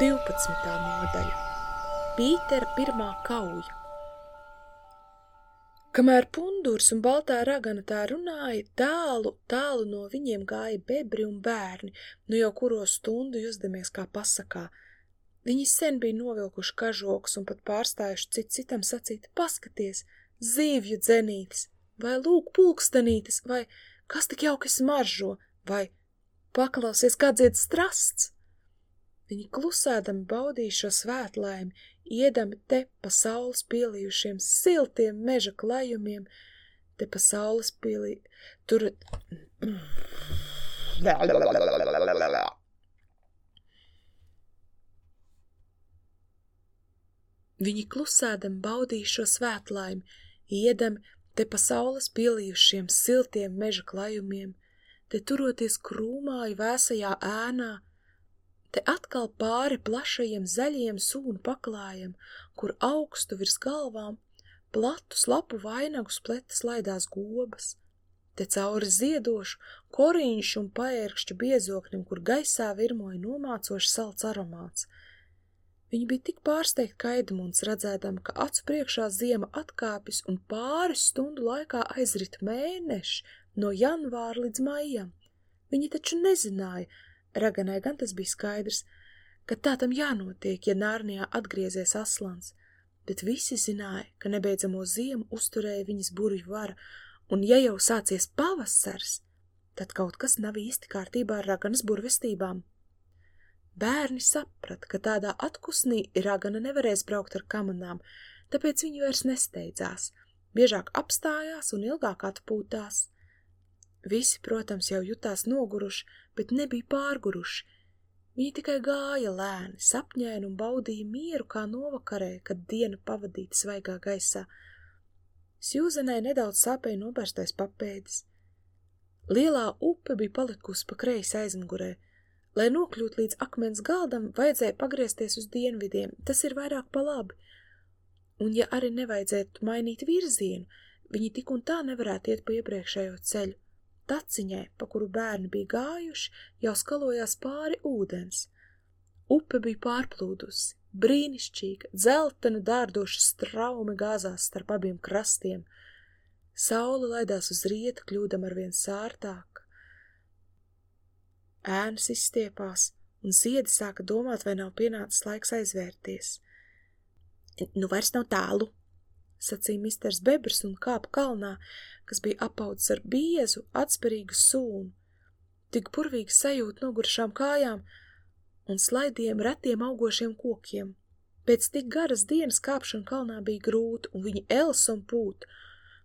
12. nodaļa Pītera pirmā kauja Kamēr pundurs un baltā ragana tā runāja, tālu, tālu no viņiem gāja bebri un bērni, nu jau kuro stundu jusdamies kā pasakā. Viņi sen bija novilkuši kažokus un pat pārstājuši cit citam sacīt, paskaties, zīvju dzenītes, vai lūk pulkstenītes, vai kas tik jauki smaržo, vai paklausies, kā dzied strasts. Viņi klusēdami baudīja šo svētlaimi, iedami te pa saules pielījušiem siltiem meža klajumiem, te pa saules pielī... Tur... Viņi klusēdami baudīja šo svētlaimi, iedami te pa saules pielījušiem siltiem meža klajumiem, te turoties krūmāju vēsajā ēnā, Te atkal pāri plašajiem zaļiem sūnu paklājiem, kur augstu virs galvām platu slapu vainagu spletas laidās gobas. Te cauri ziedošu, korīņšu un paērkšķu biezokļiem, kur gaisā virmoja nomācoši salds aromāts. Viņi bija tik pārsteigti, ka Edmunds redzēdam, ka acu priekšā ziema atkāpjas un pāris stundu laikā aizrit mēneši no janvāra līdz maijam. Viņi taču nezināja, Raganai gan tas bija skaidrs, ka tā tam jānotiek, ja Nārnijā atgriezies aslans, bet visi zināja, ka nebeidzamo ziemu uzturēja viņas burvju vara, un ja jau sācies pavasars, tad kaut kas nav īsti kārtībā ar Raganas burvestībām. Bērni saprata, ka tādā atkusnī Ragana nevarēs braukt ar kamanām, tāpēc viņi vairs nesteidzās, biežāk apstājās un ilgāk atpūtās. Visi, protams, jau jutās noguruši, bet nebija pārguruši. Viņi tikai gāja lēni, sapņēni un baudīja mieru kā novakarē, kad diena pavadīta svaigā gaisā. Sjūzenai nedaudz sāpēja noberstais papēdis. Lielā upe bija palikusi pa kreisi aizmugurē. Lai nokļūt līdz akmens galdam, vajadzēja pagriezties uz dienvidiem, tas ir vairāk pa labi. Un ja arī nevajadzētu mainīt virzienu, viņi tik un tā nevarētu iet pa iepriekšējo ceļu. Taciņai, pa kuru bērni bija gājuši, jau skalojās pāri ūdens. Upe bija pārplūdusi, brīnišķīga, dzeltena dārdoša straumi gāzās starp abiem krastiem. Saula laidās uz rietu, kļūdam arvien sārtāk. Ēnas izstiepās, un ziedi sāka domāt, vai nav pienācis laiks aizvērties. Nu vairs nav tālu, sacīja misters Bebrs un kāpa kalnā, kas bija apaudzis ar biezu, atsperīgu sūnu. Tik burvīgi sajūt noguršām kājām un slaidiem retiem augošiem kokiem. Pēc tik garas dienas kāpšana kalnā bija grūta, un viņa els un pūt.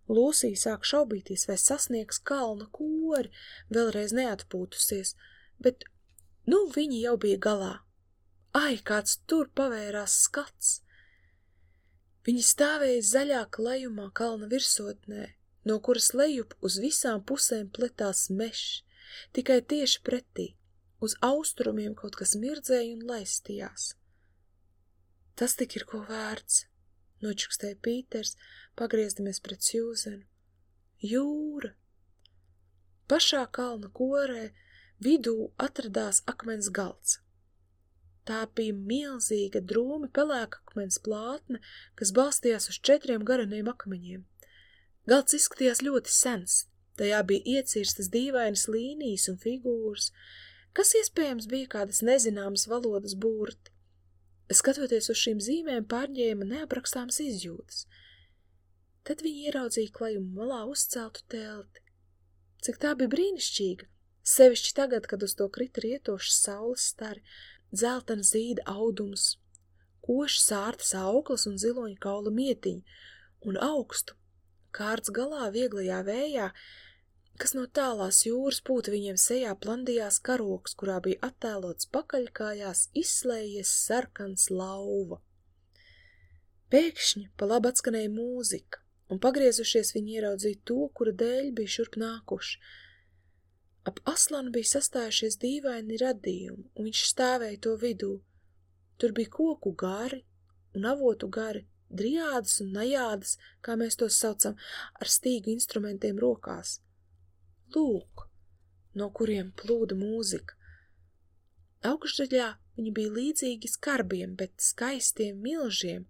Lūsija sāk šaubīties, vai sasniegs kalna kori, vēlreiz neatpūtusies, bet, nu, viņi jau bija galā. Ai, kāds tur pavērās skats! Viņi stāvēja zaļā klajumā kalna virsotnē, no kuras lejup uz visām pusēm pletās mešs, tikai tieši pretī, uz austrumiem kaut kas mirdzēja un laistījās. Tas tik ir ko vērts, nočukstēja Pīters, pagriezdamies pret Sjūzenu. Jūra! Pašā kalna korē vidū atradās akmens galds. Tā bija milzīga drūmi pelēka akmens plātne, kas balstījās uz četriem garaniem akmeņiem. Galds izskatījās ļoti sens, tajā bija iecirstas dīvainas līnijas un figūras, kas iespējams bija kādas nezināmas valodas burti. Skatoties uz šīm zīmēm, pārņēma neaprakstāmas izjūtas. Tad viņi ieraudzīja klajumu malā uzceltu telti. Cik tā bija brīnišķīga, sevišķi tagad, kad uz to krita rietošas saules stari, dzeltena zīda audums, koši sārtas auklas un ziloņa kaula mietiņi, un augstu, kārts galā vieglajā vējā, kas no tālās jūras pūta viņiem sejā plandījās karoks, kurā bija attēlots pakaļkājās izslējies sarkans lauva. Pēkšņi pa labi atskanēja mūzika, un pagriezušies viņi ieraudzīja to, kura dēļ bija šurp nākuši – Ap aslanu bija sastājušies dīvaini radījumi, un viņš stāvēja to vidū. Tur bija koku gari un avotu gari, driādas un najādas, kā mēs tos saucam, ar stīgu instrumentiem rokās. Lūk, no kuriem plūda mūzika. Augšdaļā viņi bija līdzīgi skarbiem, bet skaistiem milžiem.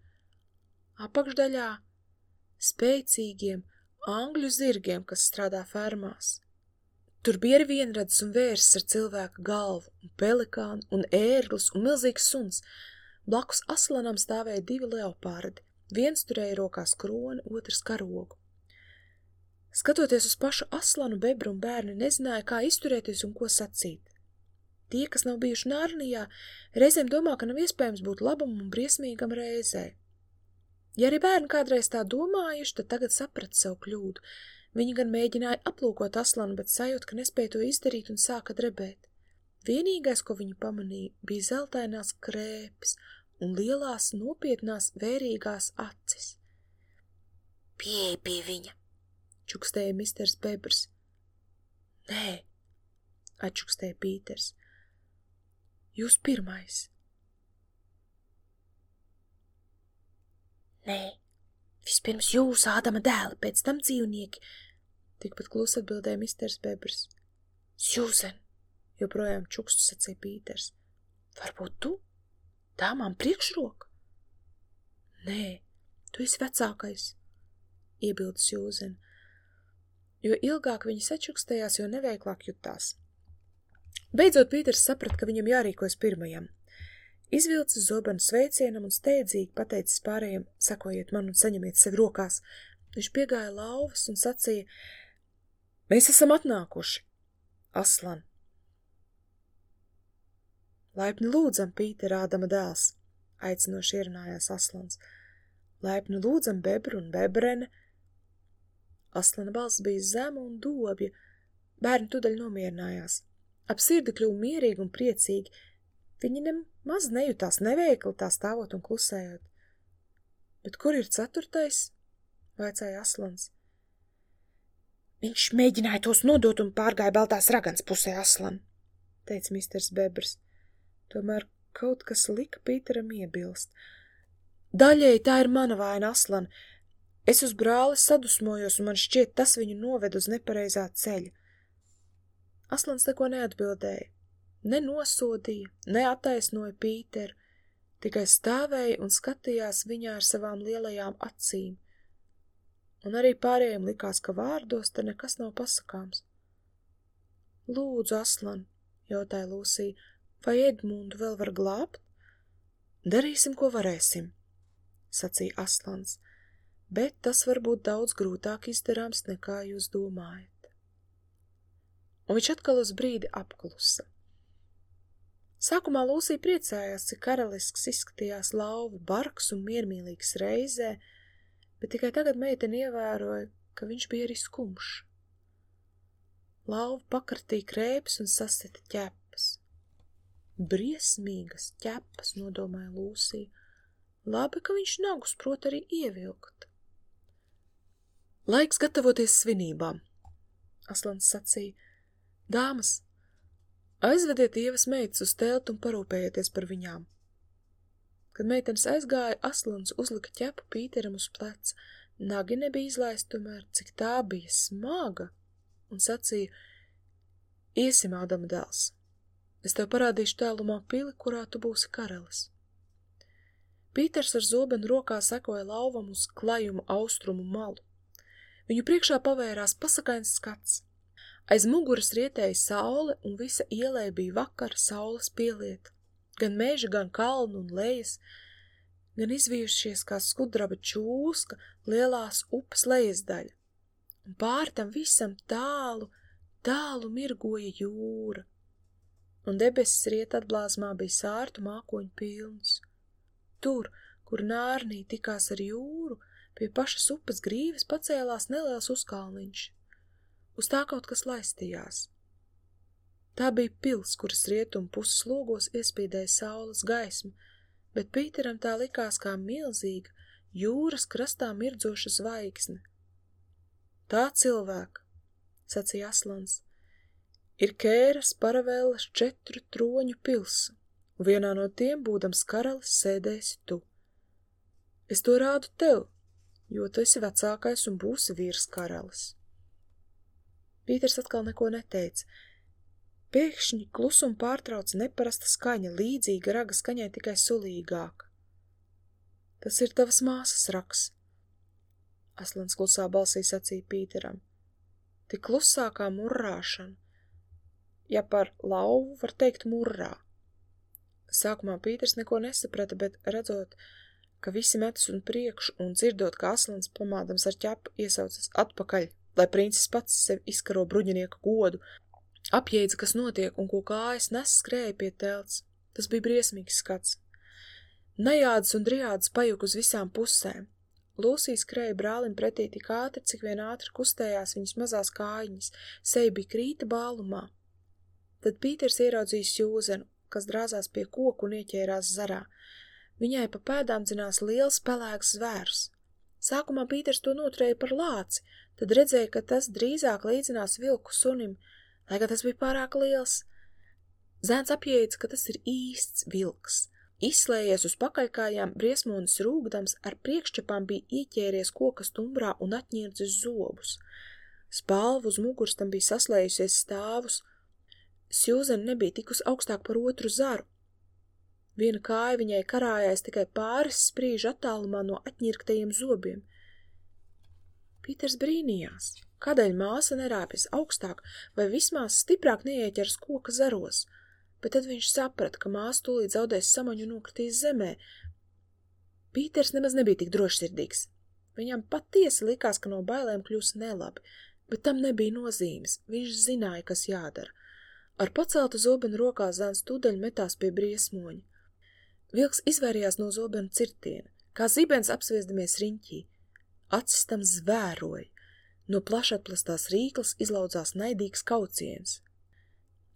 Apakšdaļā spēcīgiem angļu zirgiem, kas strādā fermās. Tur bija arī vienrads un vērs ar cilvēka galvu, un pelikānu, un ērglis, un milzīgs suns. Blakus aslanam stāvēja divi leopārdi. Viens turēja rokās kroni, otrs karogu. Skatoties uz pašu aslanu, bebru un bērni nezināja, kā izturēties un ko sacīt. Tie, kas nav bijuši Nārnijā, reizēm domā, ka nav iespējams būt labam un briesmīgam reizē. Ja arī bērni kādreiz tā domājuši, tad tagad saprat savu kļūdu. Viņi gan mēģināja aplūkot aslanu, bet sajūt, ka nespēja to izdarīt un sāka drebēt. Vienīgais, ko viņi pamanīja, bija zeltainās krēpes un lielās nopietnās vērīgās acis. Pieeja pie viņa, čukstēja misters Bebrs. Nē, atčukstēja Pīters. Jūs pirmais. Nē, vispirms jūs, Ādama dēli, pēc tam dzīvnieki, tikpat klusi atbildēja misters Bebrs. Sjūzen, joprojām čukstu sacīja Pīters. Varbūt tu? Man priekšroka? Nē, tu esi vecākais, iebilda Sjūzen. Jo ilgāk viņa sačukstējās, jo neveiklāk jutās. Beidzot Pīters saprata, ka viņam jārīkojas pirmajam. Izvilcis zobenu sveicienam un steidzīgi pateicis pārējiem, sekojiet man un saņemiet sevi rokās. Viņš piegāja lauvas un sacīja, mēs esam atnākuši. Aslan. Laipni lūdzam, Pīter Ādama dēls, aicinoši ierunājās Aslans. Laipni lūdzam, bebru un bebrene. Aslana balss bija zema un dobja, bērni tudaļ nomierinājās. Ap sirdi kļuva mierīgi un priecīgi. Viņi nemaz nejūtās neveikli tā stāvot un klusējot. Bet kur ir ceturtais? vaicāja Aslans. Viņš mēģināja tos nodot un pārgāja Baltās ragans pusē Aslan, teica misters Bebrs. Tomēr kaut kas lika Pīteram iebilst. Daļēji tā ir mana vaina, Aslan. Es uz brāli sadusmojos, un man šķiet, tas viņu noved uz nepareizā ceļa. Aslans neko neatbildēja, ne nosodīja, ne attaisnoja Pīteru, tikai stāvēja un skatījās viņā ar savām lielajām acīm. Un arī pārējiem likās, ka vārdos te nekas nav pasakāms. Lūdzu, Aslan, jautāja Lūsija, vai Edmundu vēl var glābt? Darīsim, ko varēsim, sacīja Aslans, bet tas var būt daudz grūtāk izdarāms, nekā jūs domājat un viņš atkal uz brīdi apklusa. Sākumā Lūsija priecājās, cik karalisks izskatījās lauva, barks un miermīlīgs reizē, bet tikai tagad meitene ievēroja, ka viņš bija arī skumšs. Lauva pakartīja krēpes un sasita ķepas. Briesmīgas ķepas, nodomāja Lūsija. Labi, ka viņš nagus prot arī ievilkt. Laiks gatavoties svinībām, Aslans sacīja, Dāmas, aizvediet ievas meitas uz teltu un parūpējieties par viņām. Kad meitenes aizgāja, Aslans uzlika ķepu Pīteram uz pleca. Nagi nebija izlaist tomēr, cik tā bija smaga, un sacīja, iesim, Ādama dēls. Es tev parādīšu tālumā pili, kurā tu būsi karalis. Pīters ar zobenu rokā sekoja lauvam uz klajumu austrumu malu. Viņu priekšā pavērās pasakains skats. Aiz muguras rietēja saule, un visa ielē bija vakara saules pielieta. Gan meži, gan kalnu un lejas, gan izvījušies kā skudraba čūska lielās upes lejas daļa. Un pār tam visam tālu, tālu mirgoja jūra. Un debesis riet atblāzmā bija sārtu mākoņu pilns. Tur, kur nārnī tikās ar jūru, pie pašas upes grīves pacēlās neliels uzkalniņš. Uz tā kaut kas laistījās. Tā bija pils, kuras rietumu puses logos iespīdēja saules gaismu, bet Pīteram tā likās kā milzīga, jūras krastā mirdzoša zvaigzne. Tā cilvēka, sacīja Aslans, ir Kēras paravēlas četru troņu pils, un vienā no tiem, būdams karalis, sēdēsi tu. Es to rādu tev, jo tu esi vecākais un būsi vīrs karalis. Pīters atkal neko neteica. Pēkšņi klusumu pārtrauc neparasta skaņa, līdzīga raga skaņai tikai sulīgāka. Tas ir tavas māsas raks. Aslans klusā balsī sacīja Pīteram. Tik klusākā murrāšana. Ja par lauvu var teikt murrā. Sākumā Pīters neko nesaprata, bet redzot, ka visi metas un priekšu un dzirdot, ka Aslans pamādams ar ķepu iesaucas atpakaļ, lai princis pats sev izkaro bruņinieka godu, apjēdza, kas notiek un ko kājas nes skrēja pie telts. Tas bija briesmīgs skats. Nejādas un driādas pajuk uz visām pusēm. Lūsija skrēja brālim pretī tik ātri, cik vien ātri kustējās viņas mazās kājiņas, seja bija krīta bālumā. Tad Pīters ieraudzījis Jūzenu, kas drāzās pie koku un ieķērās zarā. Viņai pa pēdām dzinās liels pelēks zvērs. Sākumā Pīters to noturēja par lāci, tad redzēja, ka tas drīzāk līdzinās vilku sunim, lai gan tas bija pārāk liels. Zēns apjēdz, ka tas ir īsts vilks. Izslējies uz pakaļkājām, briesmonis rūgdams ar priekšķepām bija ieķēries koka stumbrā un atņirdzis zobus. Spalvu uz muguras tam bija saslējusies stāvus, Sjūzena nebija tikus augstāk par otru zaru. Viena kāja viņai karājās tikai pāris sprīžu attālumā no atņirktajiem zobiem. Pīters brīnījās, kādēļ māsa nerāpjas augstāk vai vismaz stiprāk neieķers koka zaros, bet tad viņš saprata, ka māsa tūlīt zaudēs samaņu un nokritīs zemē. Pīters nemaz nebija tik drošsirdīgs. Viņam patiesi likās, ka no bailēm kļūs nelabi, bet tam nebija nozīmes. Viņš zināja, kas jādara. Ar paceltu zobenu rokā zēns tūdaļ metās pie briesmoņa. Vilks izvairījās no zobena cirtiena, kā zibens apsviezdamies riņķī. Acis tam zvēroja. No plašatplastās rīklas izlaudzās naidīgs kauciens.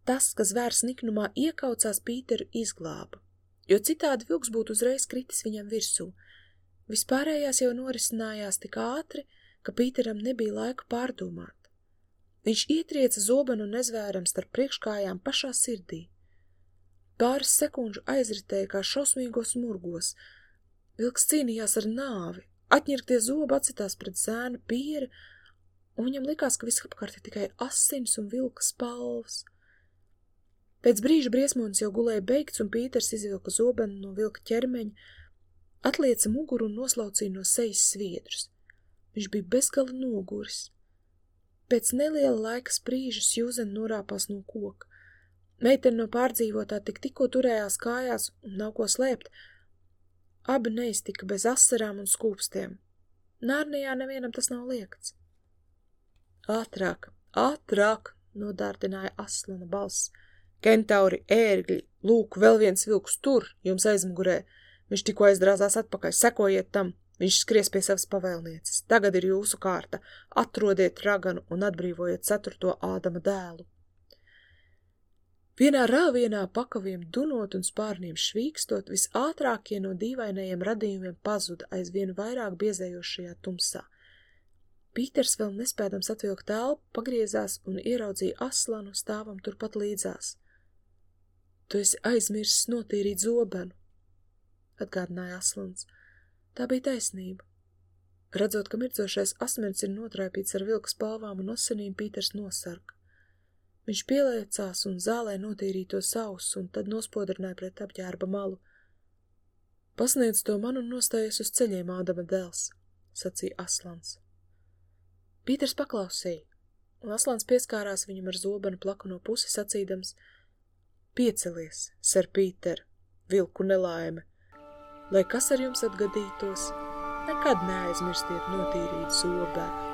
Tas, ka zvērs niknumā iekaucās Pīteru izglāba, jo citādi vilks būtu uzreiz kritis viņam virsū. Vispārējās jau norisinājās tik ātri, ka Pīteram nebija laika pārdomāt. Viņš ietrieca zobenu nezvēram starp priekškājām pašā sirdī. Pāris sekundžu aizritēja kā šausmīgos murgos. Vilks cīnījās ar nāvi, atņirktie zobi acitās pret zēna pieri, un viņam likās, ka visapkārt ir tikai asins un vilka spalvas. Pēc brīža briesmonis jau gulēja beigts, un Pīters izvilka zobenu no vilka ķermeņa, atlieca muguru un noslaucīja no sejas sviedrus. Viņš bija bezgala noguris. Pēc neliela laika sprīžas Jūzen norāpās no koka. Meitene no pārdzīvotā tik tikko turējās kājās un nav ko slēpt. Abi neiztika bez asarām un skūpstiem. Nārnijā nevienam tas nav liekts. Ātrāk, ātrāk, nodārdināja aslana balss. Kentauri, ērgļi, lūk, vēl viens vilks tur, jums aizmugurē. Viņš tikko aizdrāzās atpakaļ, sekojiet tam. Viņš skries pie savas pavēlnieces. Tagad ir jūsu kārta. Atrodiet raganu un atbrīvojiet ceturto ādama dēlu. Vienā rāvienā pakaviem dunot un spārniem švīkstot, visātrākie no dīvainajiem radījumiem pazuda aizvien vairāk biezējošajā tumsā. Pīters vēl nespēdams atvilkt telpu, pagriezās un ieraudzīja aslanu stāvam turpat līdzās. Tu esi aizmirsis notīrīt zobenu, atgādināja aslans. Tā bija taisnība. Redzot, ka mirdzošais asmens ir notraipīts ar vilku spalvām un osinīm, Pīters nosarka. Viņš pieliecās un zālē notīrīja to sausu un tad nospodrināja pret apģērba malu. Pasniedz to man un nostājies uz ceļiem, Ādama dēls, sacīja Aslans. Pīters paklausīja, un Aslans pieskārās viņam ar zobenu plaku no puses sacīdams: Piecelies, ser Pīter, vilku nelaime, Lai kas ar jums atgadītos, nekad neaizmirstiet notīrīt zobēnu.